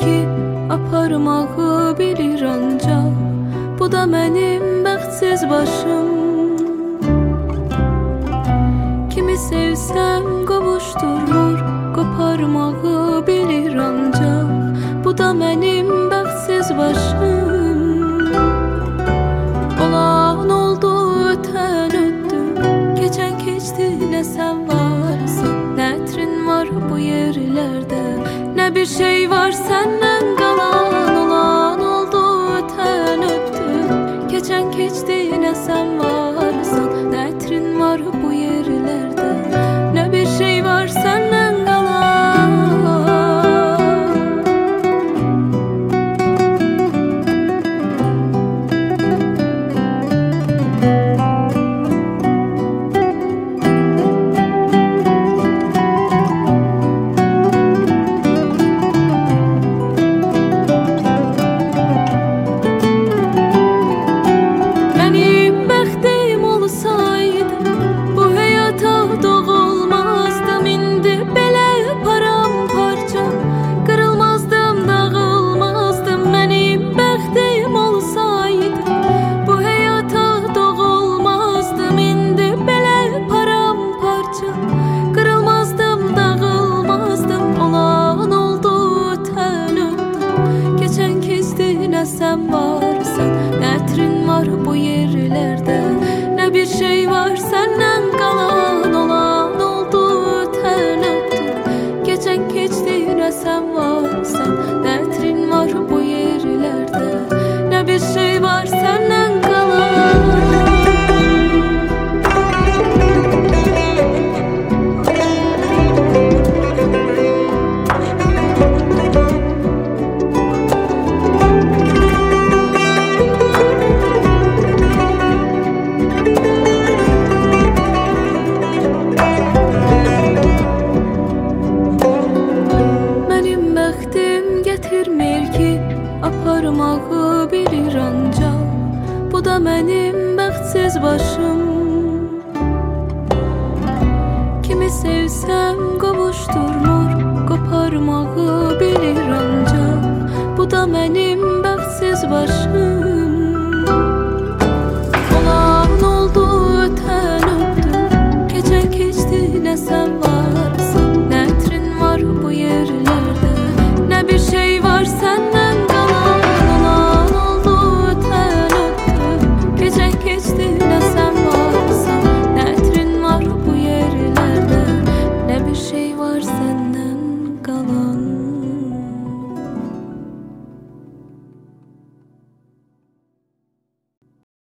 ki aparmağı bilir ancaq Bu da mənim bəxtsiz başım. Kimi sevsəm qovuşdurur Qoparmağı bilir ancaq Bu da mənim bəxtsiz başım. Olan oldu, ötən ötdü Keçən keçdi, nə sən varsan Nətrin var bu yerlərdə Nə bir şey var səndən qalan Nə ətrin var bu yerlərdə aparmağı bilir ancaq Bu da mənim bəxtsiz başım. Kimi sevsəm qovuşdurmur, qoparmağı bilir ancaq Bu da mənim bəxtsiz başım. Olan oldu ötən ötdü Keçən keçdi nə sən varsın? Nə ətrin var bu yerlərdə Nə bir şey var səndən